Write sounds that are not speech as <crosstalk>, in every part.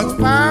God's fine.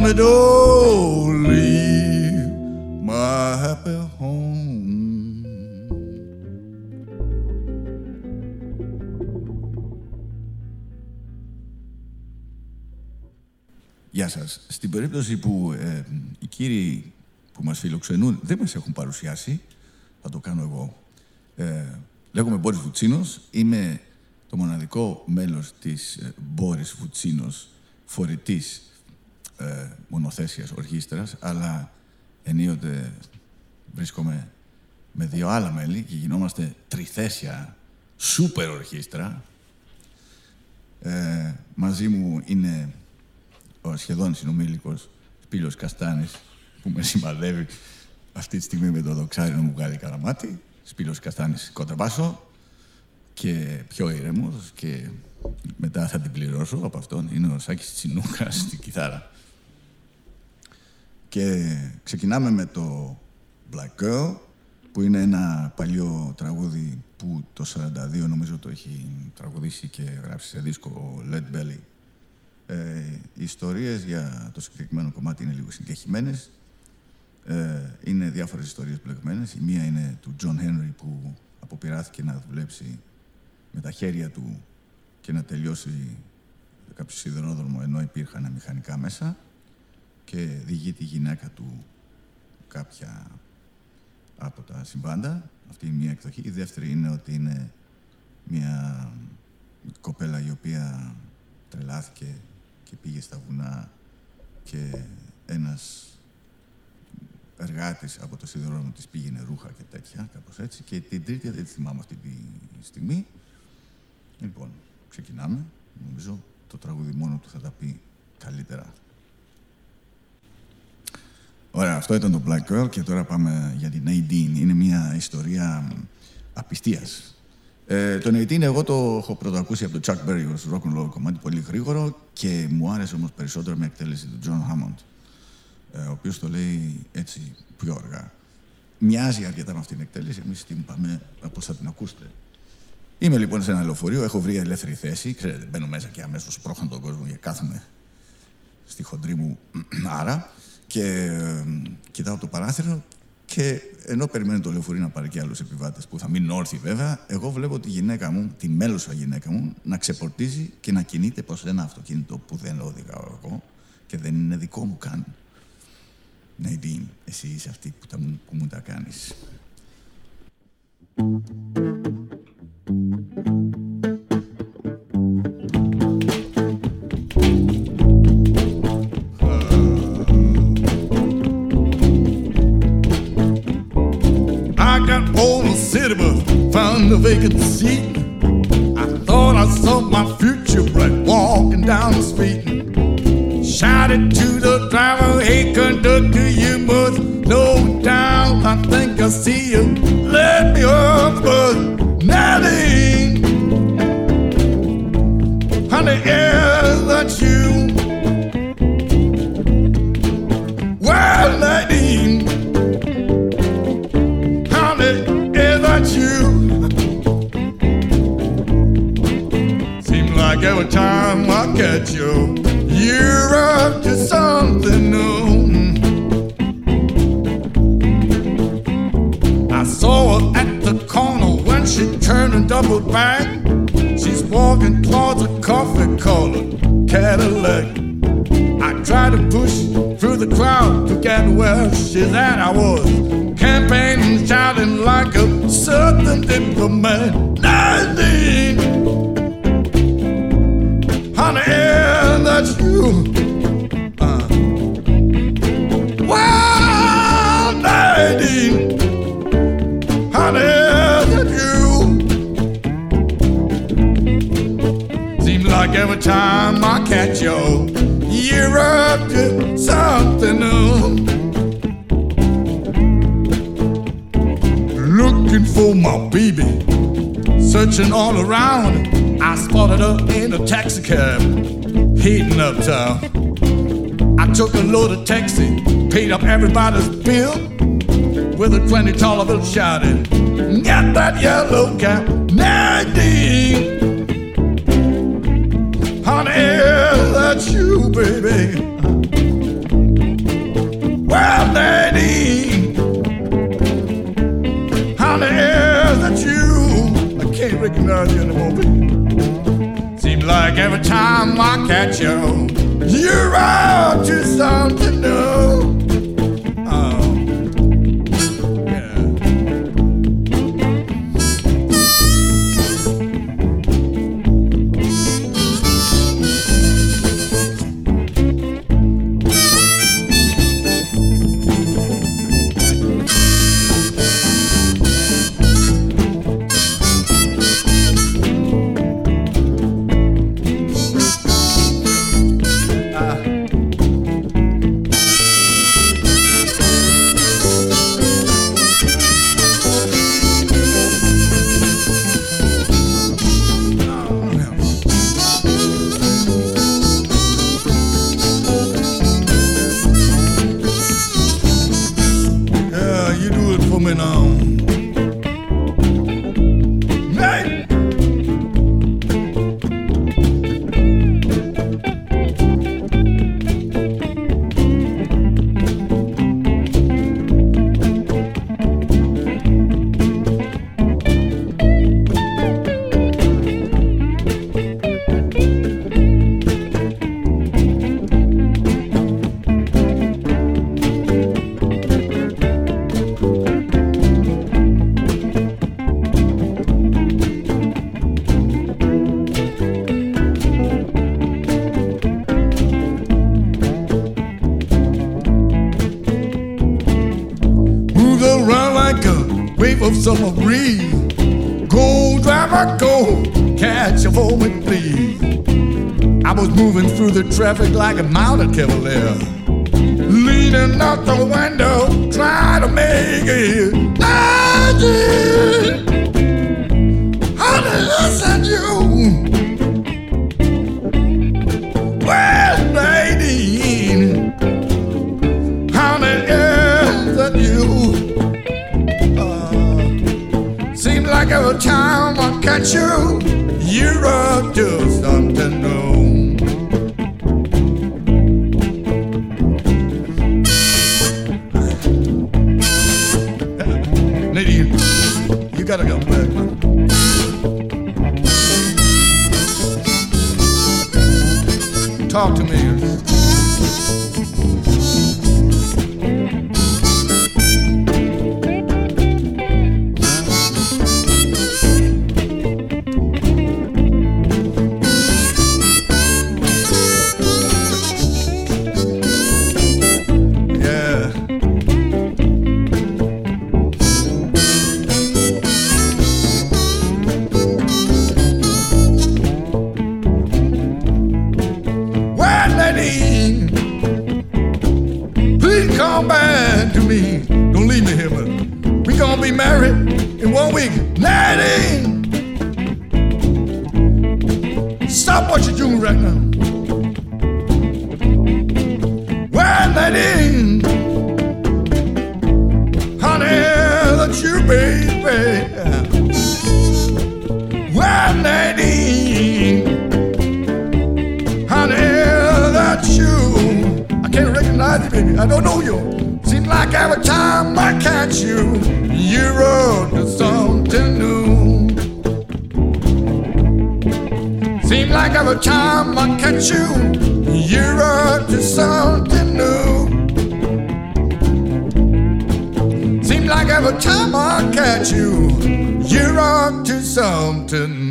Me to leave my happy home. Γεια σας. Στην περίπτωση που ε, οι κύριοι που μας φιλοξενούν δεν μας έχουν παρουσιάσει, θα το κάνω εγώ. Ε, λέγομαι Μπόρις Βουτσίνος, είμαι το μοναδικό μέλος της ε, Μπόρις Βουτσίνος φορητής ε, μονοθέσιας ορχήστρας, αλλά ενίοτε βρίσκομαι με δύο άλλα μέλη και γινόμαστε τριθέσια σούπερ ορχήστρα. Ε, μαζί μου είναι ο σχεδόν συνομήλικος Σπύλος Καστάνης που με σημαδεύει αυτή τη στιγμή με το δοξάρι να μου βγάλει καραμάτι. Σπύλος Καστάνης κοντραμπάσο και πιο ήρεμος και μετά θα την πληρώσω από αυτόν. Είναι ο Σάκης Τσινούκας <laughs> στην κιθάρα. Και ξεκινάμε με το Black Girl που είναι ένα παλιό τραγούδι που το 42 νομίζω το έχει τραγουδήσει και γράψει σε δίσκο ο Led Belly ε, οι ιστορίες για το συγκεκριμένο κομμάτι είναι λίγο συγκεχημένες. Ε, είναι διάφορες ιστορίες μπλεγμένες. Η μία είναι του John Henry που αποπειράθηκε να δουλέψει με τα χέρια του και να τελειώσει κάποιο σιδηρόδρομο ενώ υπήρχαν μηχανικά μέσα και διηγεί τη γυναίκα του κάποια από τα συμβάντα. Αυτή είναι μία εκδοχή. Η δεύτερη είναι ότι είναι μια κοπέλα η οποία τρελάθηκε και πήγε στα βουνά και ένας εργάτης από το σιδηρόδρομο της πήγαινε ρούχα και τέτοια, κάπως έτσι. Και την τρίτη δεν τη θυμάμαι αυτή τη στιγμή. Λοιπόν, ξεκινάμε. Νομίζω το τραγούδι μόνο του θα τα πει καλύτερα. Ωραία, αυτό ήταν το Black Girl και τώρα πάμε για την Nadine. Είναι μια ιστορία απιστίας. Ε, το Nadine εγώ το έχω πρωτοακούσει από το Chuck Berry ως rock and roll κομμάτι πολύ γρήγορο και μου άρεσε όμως περισσότερο με εκτέλεση του John Hammond, ε, ο οποίος το λέει έτσι πιο αργά. Μοιάζει αρκετά με αυτή την εκτέλεση, εμείς την πάμε όπως θα την ακούσετε. Είμαι λοιπόν σε ένα λεωφορείο, έχω βρει ελεύθερη θέση. Ξέρετε, μπαίνω μέσα και αμέσως πρόχνω τον κόσμο και κάθομαι στη χοντρή μου <clears throat> άρα και ε, κοιτάω το παράθυρο και ενώ περιμένει το λεωφορείο να πάρει και άλλους επιβάτες που θα μείνουν όρθιοι βέβαια, εγώ βλέπω τη γυναίκα μου, τη μέλουσα γυναίκα μου, να ξεπορτίζει και να κινείται προς ένα αυτοκίνητο που δεν οδηγάω εγώ και δεν είναι δικό μου καν. Νέιντιν, εσύ είσαι αυτή που, τα, που μου τα κάνεις. Found a vacant seat. I thought I saw my future right walking down the street. Shouted to the driver, hey conductor, you must slow down. I think I see you. Let me off the bus. Honey, yeah, everybody's bill with a 20 dollar bill shouting, Get that yellow cab, traffic like a mounted cavalier. Leaning out the window, trying to make it. I get you? Well, baby, how did. Honey, listen, you. Uh, like every time I catch you, you're up to Talk to me. Don't know you. Seems like every time I catch you, you're up to something new. Seems like every time I catch you, you're up to something new. Seems like every time I catch you, you're up to something new.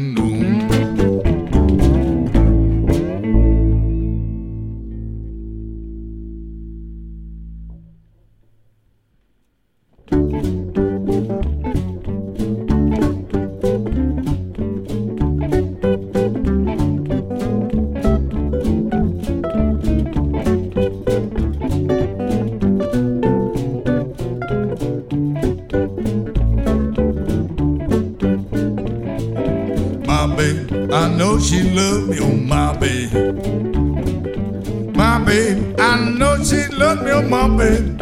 Love my babe.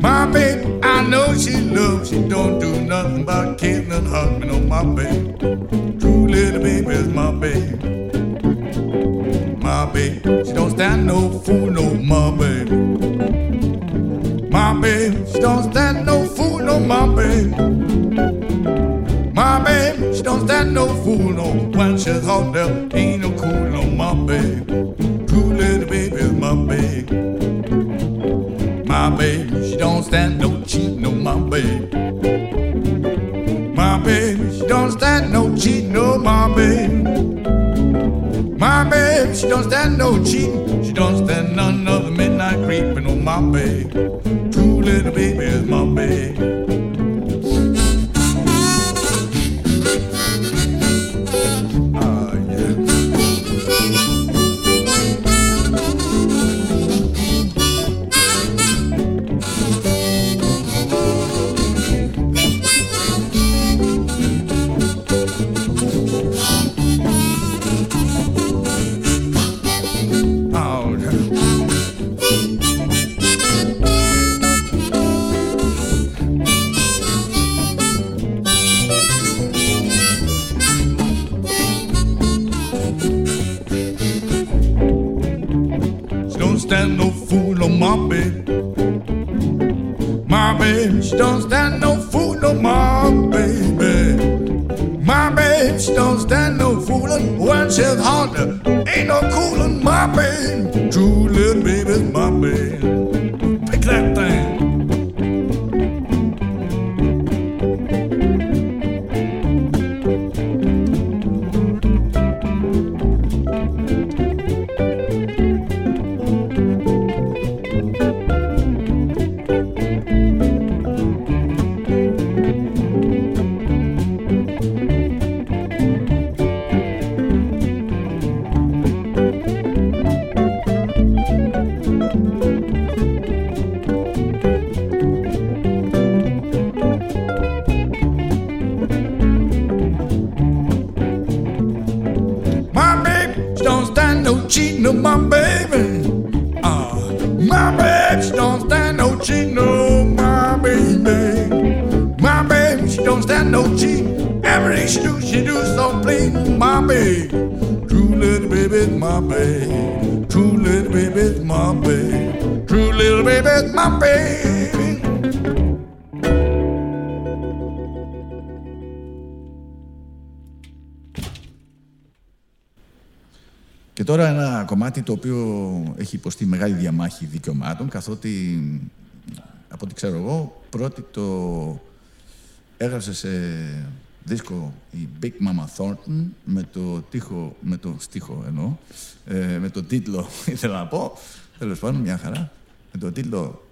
My babe, I know she love, she don't do nothing but kiss and hug me, oh my baby. True little baby is my baby. My babe, she don't stand no fool, no my babe. My babe, she don't stand no fool, no my babe. My babe, she don't stand no fool, no. When she's hot there, my bed. Cheating on my baby. My baby, she don't stand no cheating. Every she do, she do so plain, my baby. True little baby's my baby. True little baby's my baby. True little baby's my baby. Και τώρα ένα κομμάτι το οποίο έχει υποστεί μεγάλη διαμάχη δικαιωμάτων, καθότι, από ό,τι ξέρω εγώ, πρώτη το έγραψε σε δίσκο η Big Mama Thornton με το, τείχο, με το στίχο εννοώ, ε, με το τίτλο, <laughs> ήθελα να πω, τέλος πάντων, μια χαρά, με το τίτλο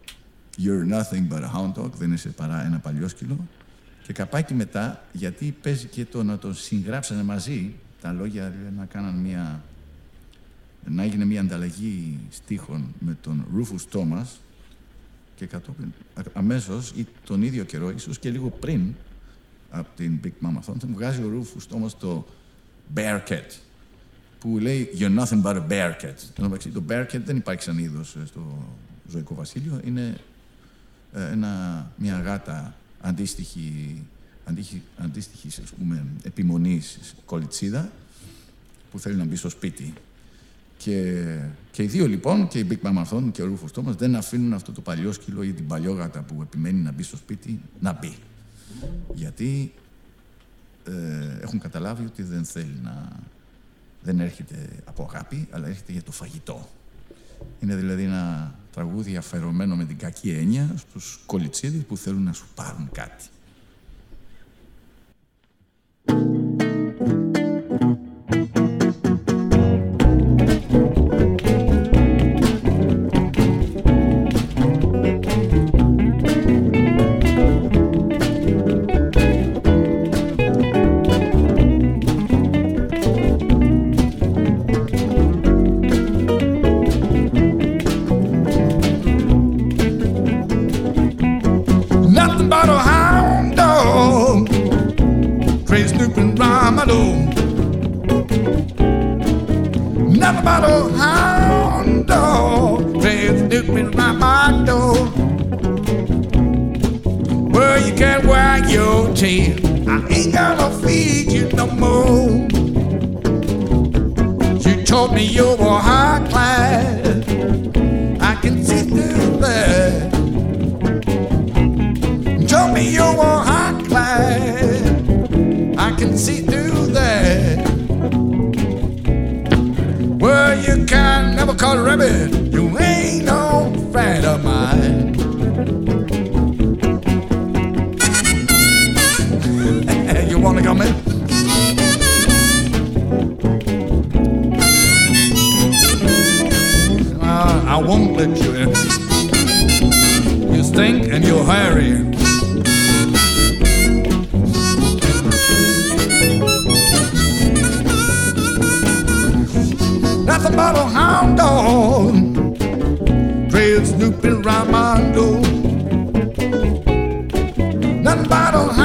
You're nothing but a hound dog, δεν είσαι παρά ένα παλιόσκυλο. Και καπάκι μετά, γιατί παίζει και το να το συγγράψανε μαζί, τα λόγια να κάναν μια να έγινε μια ανταλλαγή στίχων με τον Ρούφους Τόμας και κατόπιν αμέσως ή τον ίδιο καιρό, ίσως και λίγο πριν από την Big Mama Thornton, βγάζει ο Ρούφους Τόμας το Bearcat που λέει You're nothing but a Bearcat. Το Bearcat δεν υπάρχει σαν είδος ε, στο ζωικό βασίλειο, είναι ε, ένα, μια γάτα αντίστοιχη, αντίστοιχη, αντίστοιχης ας πούμε, επιμονής κολιτσίδα που θέλει να μπει στο σπίτι και, και οι δύο λοιπόν, και η Big Mama και ο Ρούφο Τόμα, δεν αφήνουν αυτό το παλιό σκύλο ή την παλιόγατα που επιμένει να μπει στο σπίτι να μπει. Γιατί ε, έχουν καταλάβει ότι δεν θέλει να. Δεν έρχεται από αγάπη, αλλά έρχεται για το φαγητό. Είναι δηλαδή ένα τραγούδι αφαιρωμένο με την κακή έννοια στους κολιτσίδες που θέλουν να σου πάρουν κάτι. need you no more. You told me you were high class. I can see through that. Told me you were high class. I can see through that. Well, you can never call a rabbit. won't let you in. You stink and you're hairy. Nothing but a hound dog trails snooping around my door. Nothing but a hound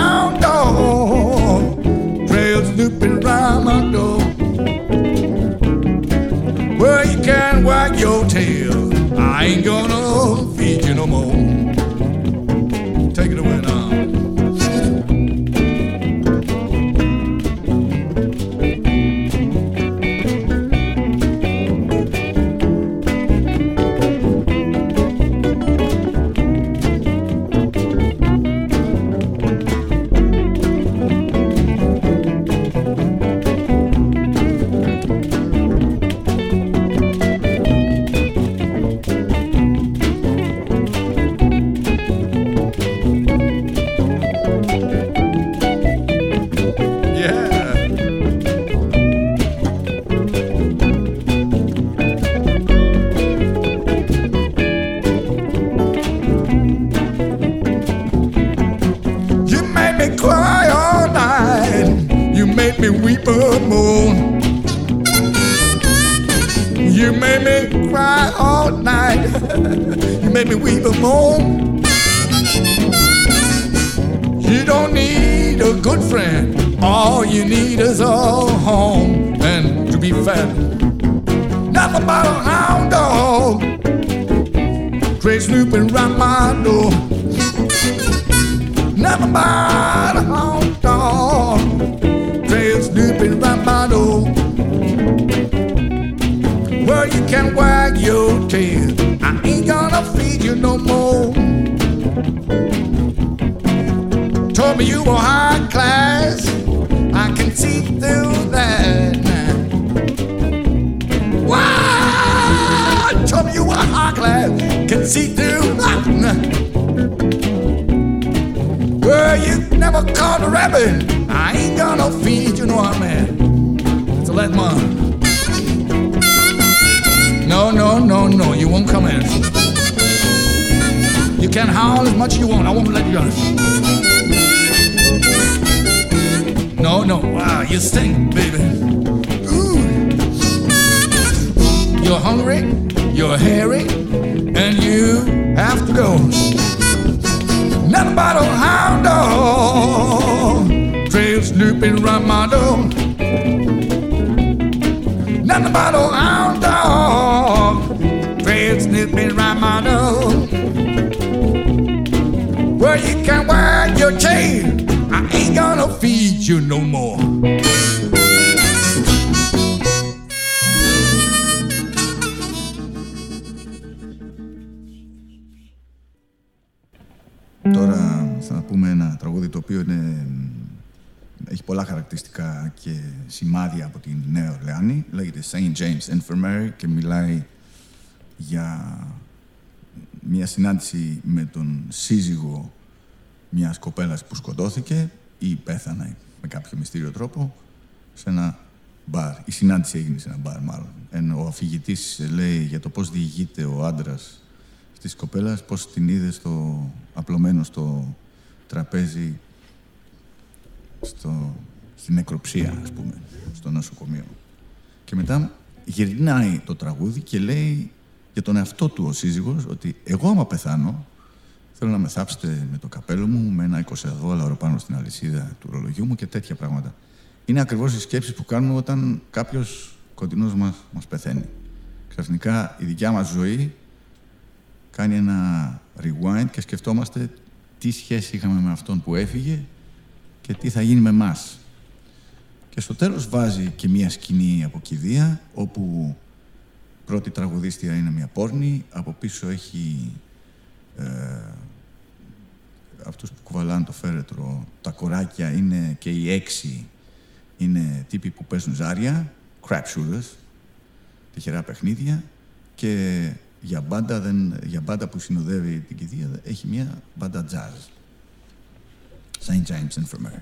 Told me you were high class. I can see through that now. Wow! Told me you were high class. Can see through that now. Well, you never caught a rabbit. I ain't gonna feed you no man. So let one. No, no, no, no, you won't come in. You can howl as much as you want. I won't let you in. No, no, wow, you stink, baby. Ooh. You're hungry, you're hairy, and you have to go. Nothing but a hound dog, trail snooping around my door. Nothing but a hound dog, trail snooping around my door. Well, you can wag your tail. I ain't gonna feed you no more. Τώρα θα πούμε ένα τραγούδι το οποίο είναι, έχει πολλά χαρακτηριστικά και σημάδια από την Νέα Ορλεάνη. Λέγεται St. James Infirmary και μιλάει για μια συνάντηση με τον σύζυγο μιας κοπέλας που σκοτώθηκε ή πέθανε με κάποιο μυστήριο τρόπο σε ένα μπαρ. Η συνάντηση έγινε σε ένα μπαρ μάλλον. Ενώ ο αφηγητής λέει για το πώς διηγείται ο άντρας της κοπέλας, πώς την είδε στο, απλωμένο στο τραπέζι στο, στην νεκροψία, ας πούμε, στο νοσοκομείο. Και μετά γυρνάει το τραγούδι και λέει για τον εαυτό του ο σύζυγος ότι εγώ άμα πεθάνω θέλω να με θάψετε με το καπέλο μου, με ένα 20 δόλαρο πάνω στην αλυσίδα του ρολογιού μου και τέτοια πράγματα. Είναι ακριβώς οι σκέψεις που κάνουμε όταν κάποιος κοντινός μας, μας πεθαίνει. Ξαφνικά η δικιά μας ζωή κάνει ένα rewind και σκεφτόμαστε τι σχέση είχαμε με αυτόν που έφυγε και τι θα γίνει με μας. Και στο τέλος βάζει και μία σκηνή από κηδεία, όπου πρώτη τραγουδίστρια είναι μια πόρνη, από πίσω έχει ε, αυτούς που κουβαλάνε το φέρετρο, τα κοράκια είναι και οι έξι είναι τύποι που παίζουν ζάρια, crap shooters, τυχερά παιχνίδια και για μπάντα, δεν, για μπάντα που συνοδεύει την κηδεία έχει μια μπάντα jazz. St. James Infirmary.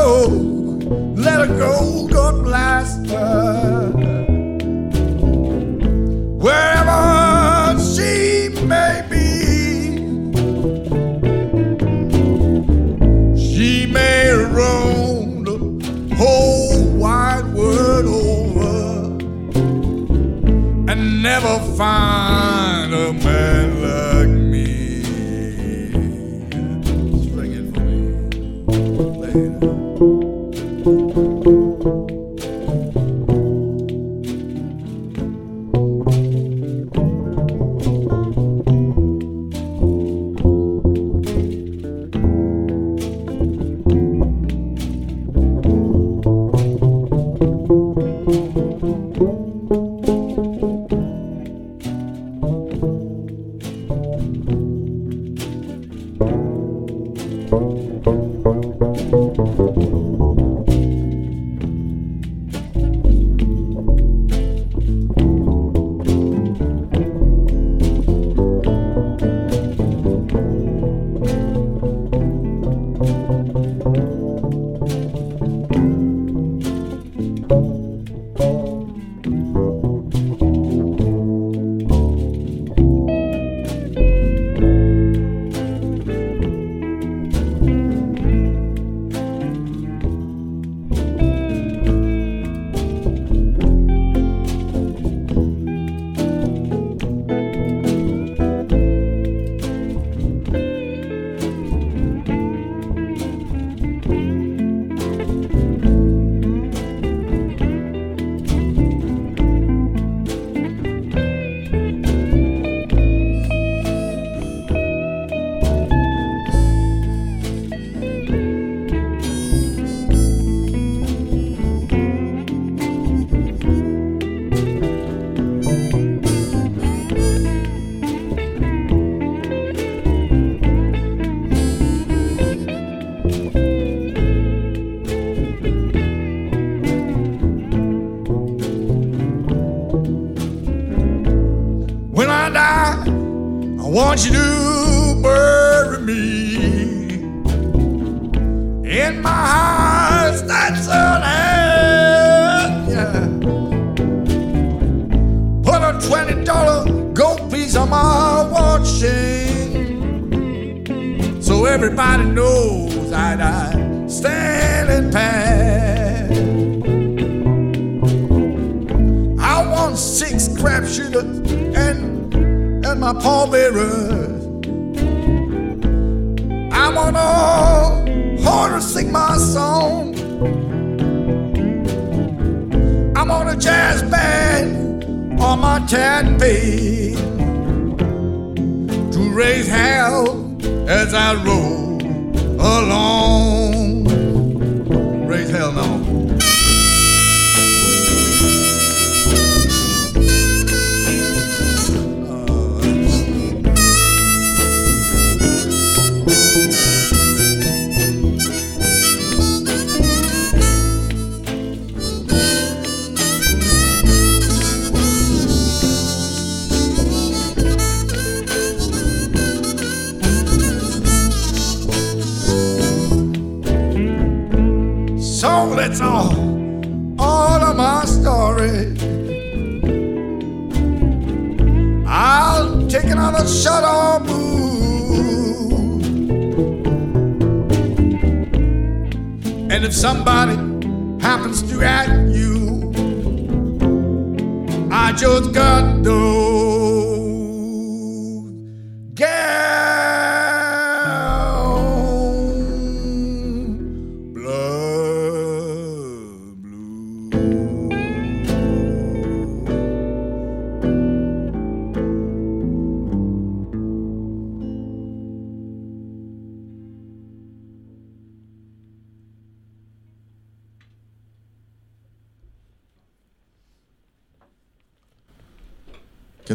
let her go, God bless her. All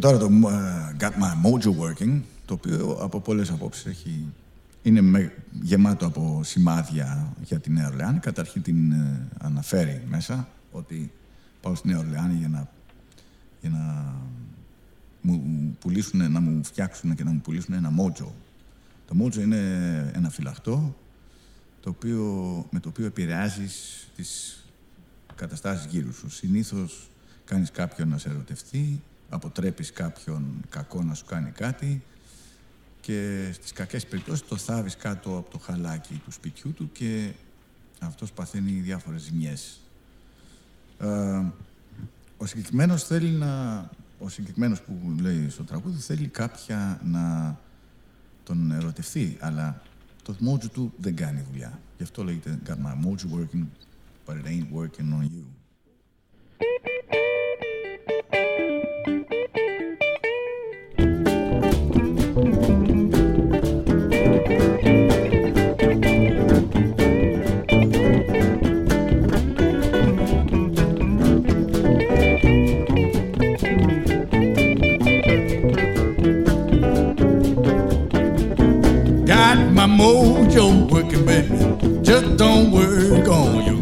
τώρα το uh, Got My Mojo Working, το οποίο από πολλές απόψεις έχει, είναι με, γεμάτο από σημάδια για τη Νέα Ορλεάνη. Καταρχήν την uh, αναφέρει μέσα ότι πάω στη Νέα Ορλεάνη για να, για να μου πουλήσουν, να μου φτιάξουν και να μου πουλήσουν ένα μότζο. Το μότζο είναι ένα φυλαχτό το οποίο, με το οποίο επηρεάζεις τις καταστάσεις γύρω σου. Συνήθως κάνεις κάποιον να σε ερωτευτεί, αποτρέπεις κάποιον κακό να σου κάνει κάτι και στις κακές περιπτώσεις το θάβεις κάτω από το χαλάκι του σπιτιού του και αυτός παθαίνει διάφορες ζημιές. Ε, ο συγκεκριμένος θέλει να ο συγκεκριμένος που λέει στο τραγούδι θέλει κάποια να τον ερωτευτεί, αλλά το mojo του δεν κάνει δουλειά. Γι' αυτό λέγεται «Got my mojo working, but it ain't working on you». Just don't work on you.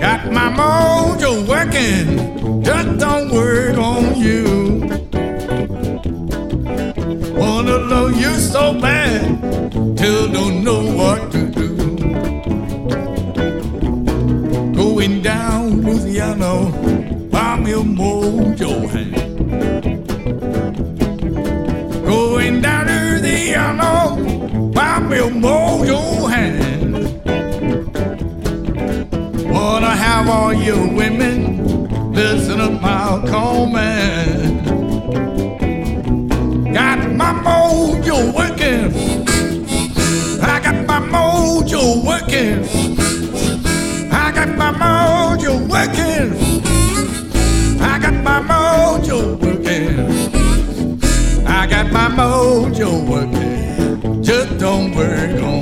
Got my mojo working. Just don't work on you. Wanna love you so bad, till don't know what me a mojo hand. Wanna have all your women listen to my command. Got my mojo working. I got my mojo working. I got my mojo working. I got my mojo working. I got my mojo working work going.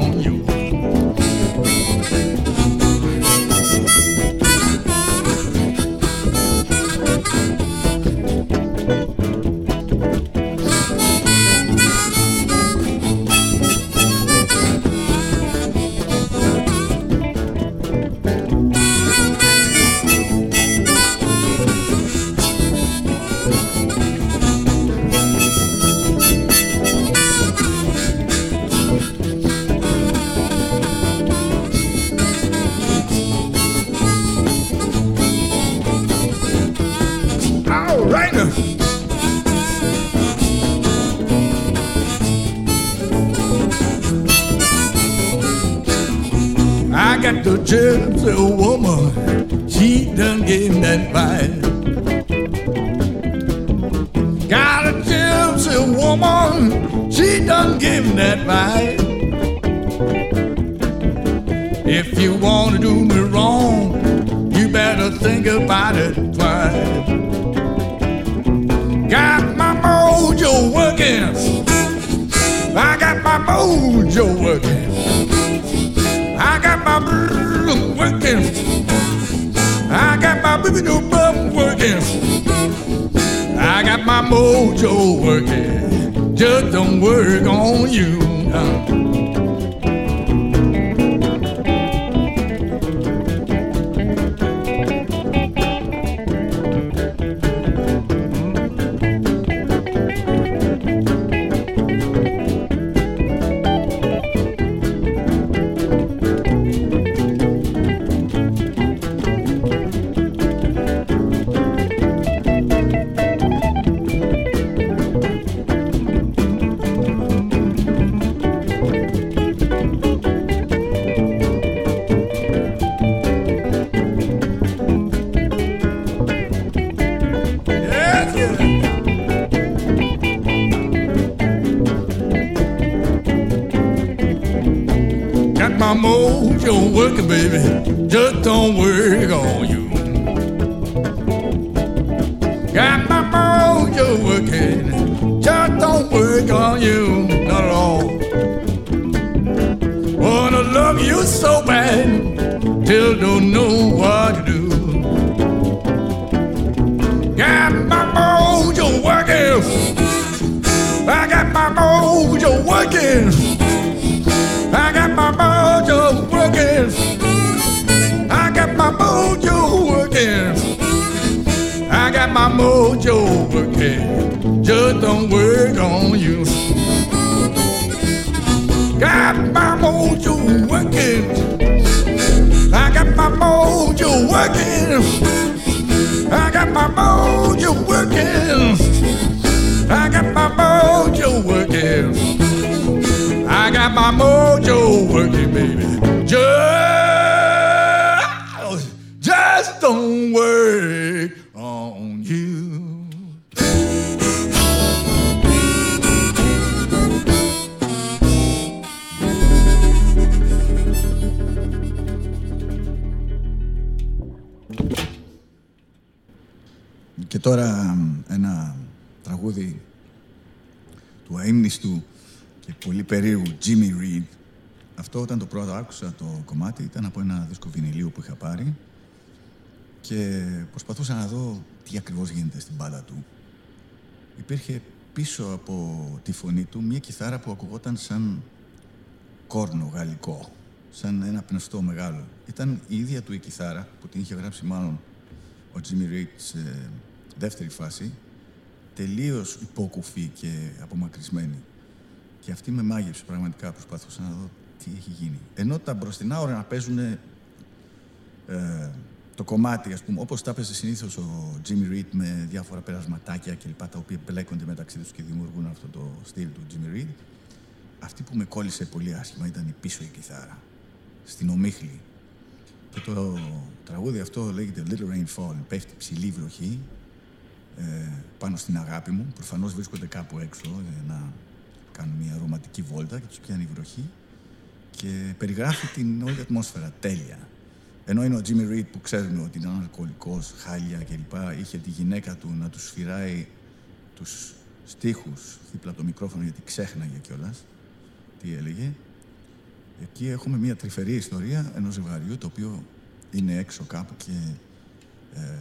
Working, baby. Just don't work on you. Got my mojo working. Just don't work on you. Not at all. Wanna love you so bad. Till don't know what to do. Got my mojo working. I got my mojo working. Working. I got my mojo working. Just don't work on you. Got my mojo working. I got my mojo working. I got my mojo working. I got my mojo working. I got my mojo working, baby. Just, τώρα ένα τραγούδι του αείμνηστου και πολύ περίεργου Jimmy Reed. Αυτό όταν το πρώτο άκουσα το κομμάτι ήταν από ένα δίσκο βινιλίου που είχα πάρει και προσπαθούσα να δω τι ακριβώς γίνεται στην μπάλα του. Υπήρχε πίσω από τη φωνή του μια κιθάρα που ακουγόταν σαν κόρνο γαλλικό, σαν ένα πνευστό μεγάλο. Ήταν η ίδια του η κιθάρα που την είχε γράψει μάλλον ο Jimmy Reed σε δεύτερη φάση, τελείως υπόκουφη και απομακρυσμένη. Και αυτή με μάγεψε πραγματικά, προσπαθούσα να δω τι έχει γίνει. Ενώ τα μπροστινά ώρα να παίζουν ε, το κομμάτι, ας πούμε, όπως τα έπαιζε συνήθως ο Jimmy Reed με διάφορα περασματάκια κλπ. τα οποία μπλέκονται μεταξύ τους και δημιουργούν αυτό το στυλ του Jimmy Reed. Αυτή που με κόλλησε πολύ άσχημα ήταν η πίσω η κιθάρα, στην ομίχλη. Και το τραγούδι αυτό λέγεται Little Rain Fall, πέφτει ψηλή βροχή ε, πάνω στην αγάπη μου. Προφανώς βρίσκονται κάπου έξω για να κάνουν μια ρομαντική βόλτα και τους πιάνει η βροχή και περιγράφει την όλη ατμόσφαιρα τέλεια. Ενώ είναι ο Jimmy Reed που ξέρουμε ότι είναι αλκοολικός, χάλια κλπ. Είχε τη γυναίκα του να τους σφυράει τους στίχους δίπλα από το μικρόφωνο γιατί ξέχναγε κιόλας τι έλεγε. Εκεί έχουμε μια τρυφερή ιστορία ενός ζευγαριού το οποίο είναι έξω κάπου και ε,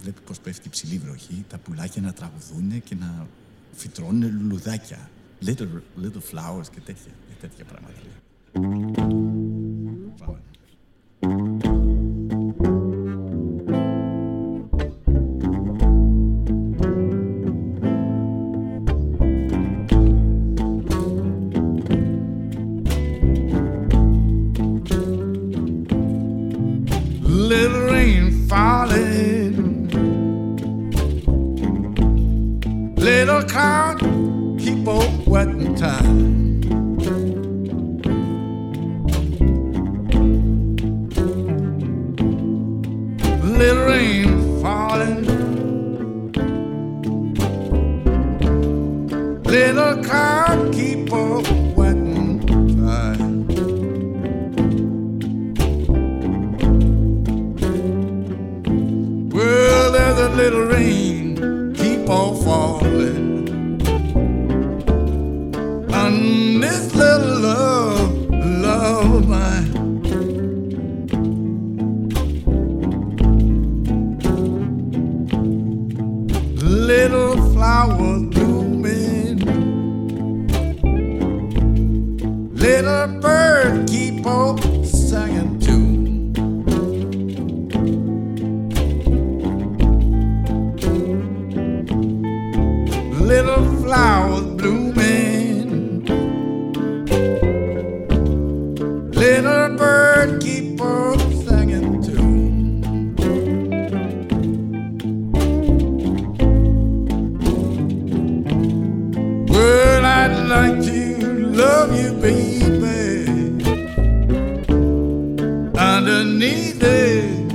βλέπει πως πέφτει ψηλή βροχή, τα πουλάκια να τραγουδούν και να φυτρώνουν λουλουδάκια. Little, little flowers και τέτοια, τέτοια πράγματα. underneath it.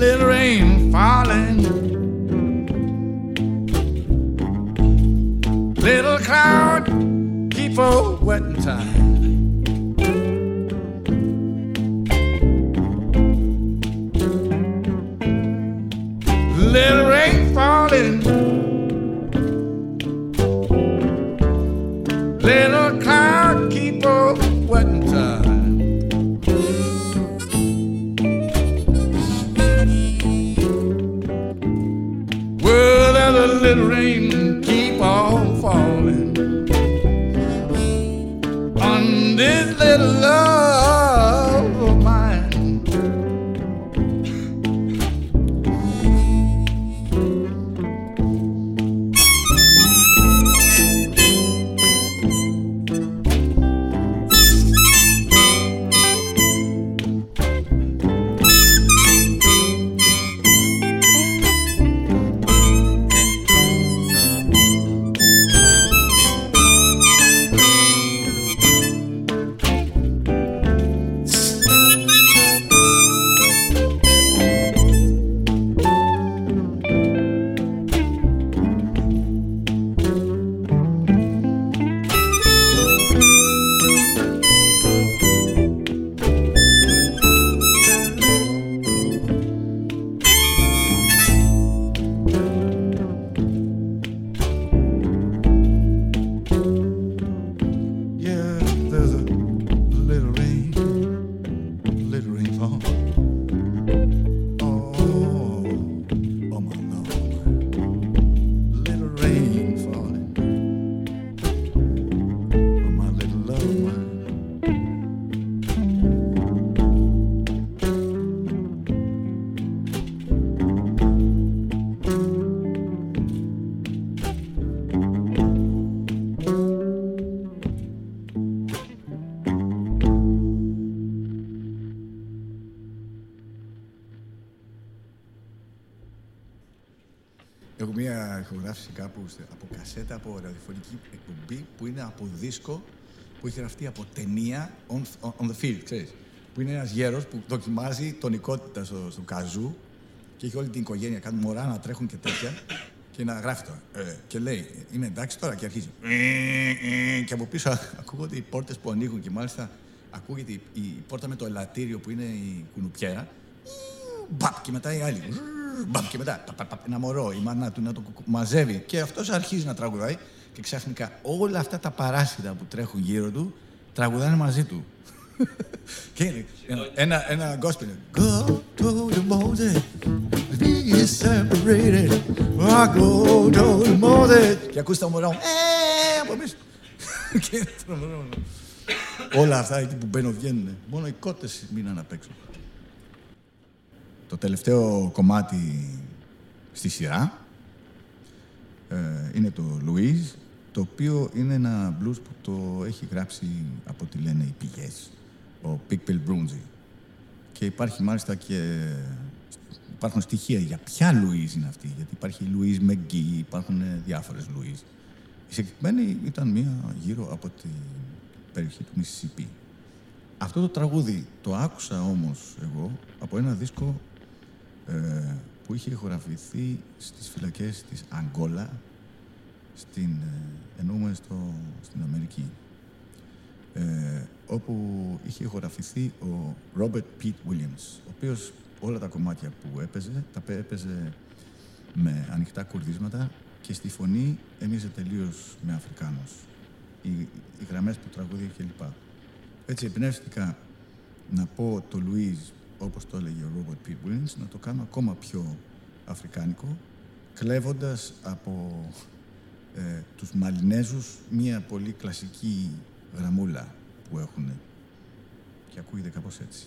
Little rain falling. Little cloud keep a wetting time. Ηχογράφηση κάπου στε- από κασέτα από ραδιοφωνική εκπομπή που είναι από δίσκο που έχει γραφτεί από ταινία on, on the field, ξέρεις. Που είναι ένας γέρος που δοκιμάζει τονικότητα στο, στο καζού και έχει όλη την οικογένεια, κάνουν μωρά να τρέχουν και τέτοια και να γράφει τώρα. Ε, και λέει, είναι εντάξει τώρα και αρχίζει. «Ε, ε», Και από πίσω <laughs> ακούγονται οι πόρτες που ανοίγουν και μάλιστα ακούγεται η, η πόρτα με το ελαττήριο που είναι η κουνουπιέρα. Μπαπ και μετά η άλλη. Μπαπ και μετά. παπ, παπ, παπ, Ένα μωρό, η μάνα του να το κουκου- μαζεύει. Και αυτός αρχίζει να τραγουδάει και ξαφνικά όλα αυτά τα παράσιτα που τρέχουν γύρω του τραγουδάνε μαζί του. <laughs> και είναι ένα, ένα, ένα gospel. είναι, Go to the mountain, be separated Paco, το μόδε. Και ακούς τα μωρά μου. Ε, από πίσω. <laughs> Και τρομερό. Όλα αυτά εκεί που μπαίνουν βγαίνουν. Μόνο οι κότες μείναν απ' έξω. Το τελευταίο κομμάτι στη σειρά ε, είναι το Louise, το οποίο είναι ένα blues που το έχει γράψει από ό,τι λένε οι πηγές, ο Pickpill Brunzi. Και υπάρχει μάλιστα και υπάρχουν στοιχεία για ποια Louise είναι αυτή, γιατί υπάρχει Louise McGee, υπάρχουν διάφορες Louise. Η συγκεκριμένη ήταν μία γύρω από την περιοχή του Mississippi. Αυτό το τραγούδι το άκουσα όμως εγώ από ένα δίσκο ε, που είχε ηχογραφηθεί στις φυλακές της Αγκόλα, στην, ε, εννοούμε στο, στην Αμερική, ε, όπου είχε ηχογραφηθεί ο Robert Pete Williams, ο οποίος όλα τα κομμάτια που έπαιζε, τα έπαιζε με ανοιχτά κουρδίσματα και στη φωνή έμοιαζε τελείως με Αφρικάνος. Οι, οι γραμμές του τραγούδια κλπ. Έτσι εμπνεύστηκα να πω το Louise όπως το έλεγε ο Robert P. Να το κάνω ακόμα πιο αφρικάνικο, κλέβοντας από ε, τους Μαλινέζους μία πολύ κλασική γραμμούλα που έχουν και ακούγεται κάπως έτσι.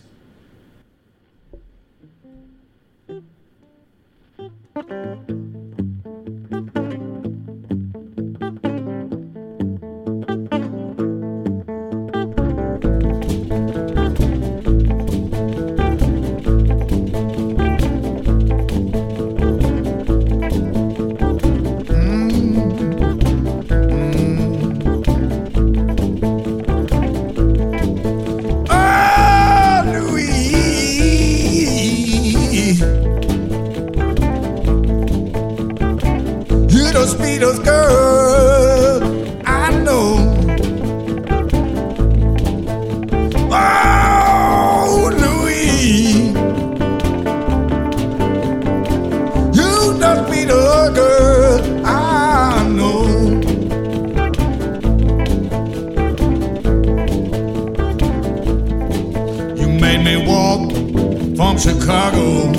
Chicago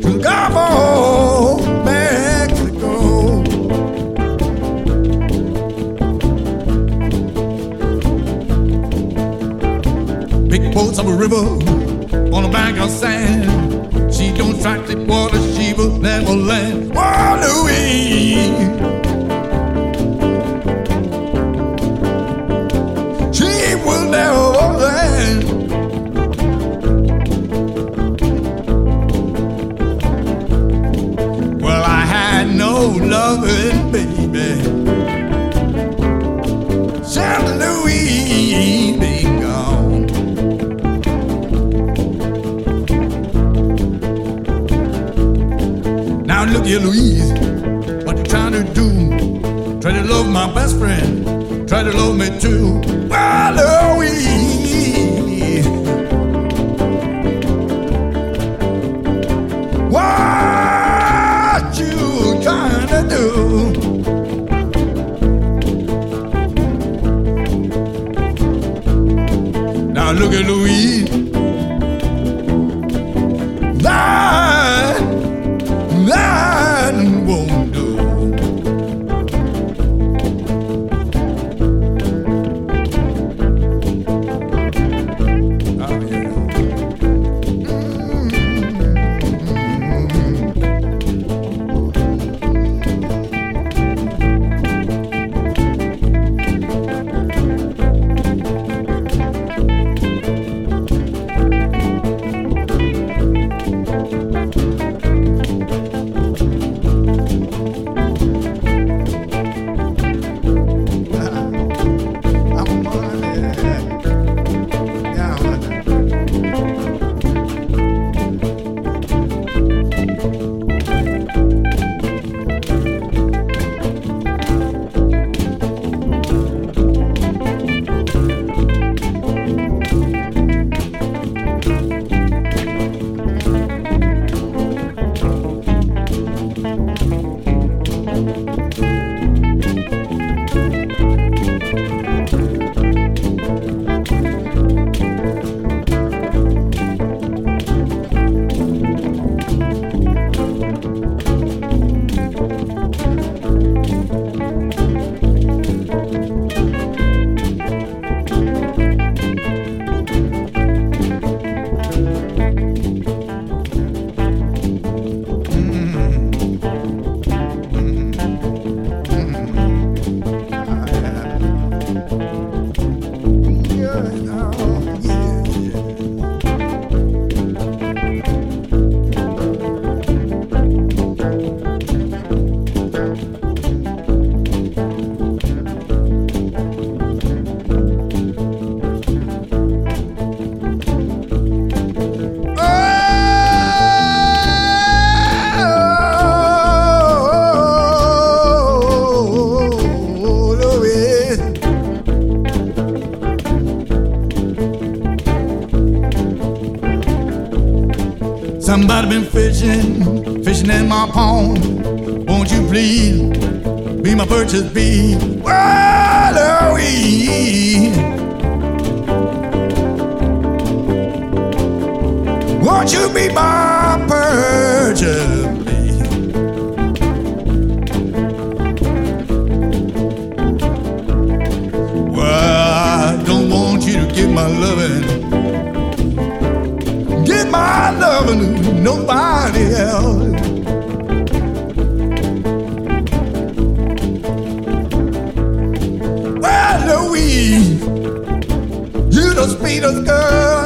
Chicago, Mexico. Big boats on the river, on a bank of sand. She don't track the water, she will never land. Oh, Louise. dear Louise, what you trying to do? Try to love my best friend, try to love me too. Bye, Louise. Fishing, fishing in my pond. Won't you please be my purchase bee? Well, Won't you be my purchase bee? Well, I don't want you to give my loving Give my loving nobody else. Well, Louise, you the sweetest girl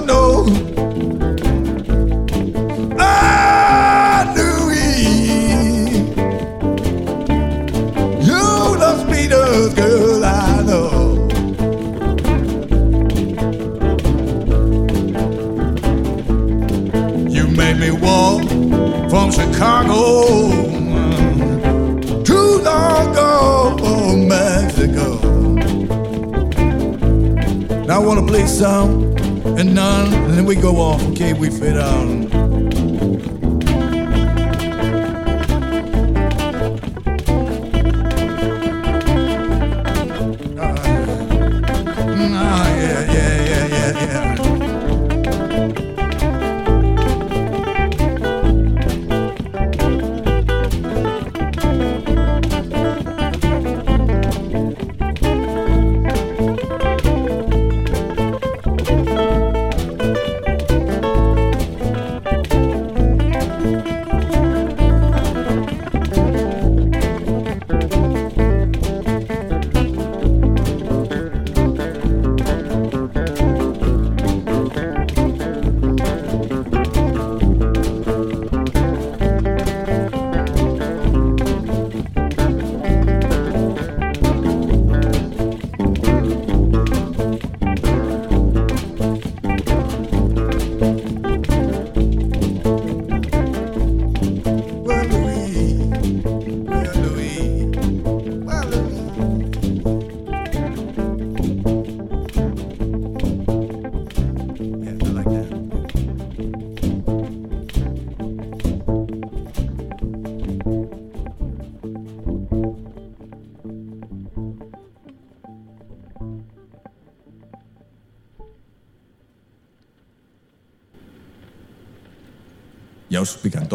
wanna play some and none, and then we go off. Okay, we fit on.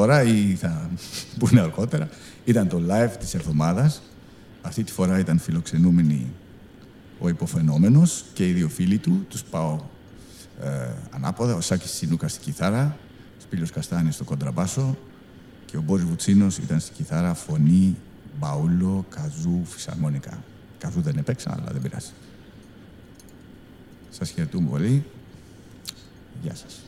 Όσους πήγαν τώρα ή θα <laughs> πούνε αργότερα, ήταν το live της εβδομάδας. Αυτή τη φορά ήταν φιλοξενούμενοι ο υποφαινόμενος και οι δύο φίλοι του. Τους πάω ε, ανάποδα. Ο Σάκης Σινούκας στη κιθάρα, ο Σπύλιος Καστάνης στο κοντραμπάσο και ο Μπόρις Βουτσίνος ήταν στη κιθάρα, φωνή, μπαούλο, καζού, φυσαρμόνικα. Καζού δεν έπαιξα, αλλά δεν πειράζει. Σας χαιρετούμε πολύ. Γεια σας.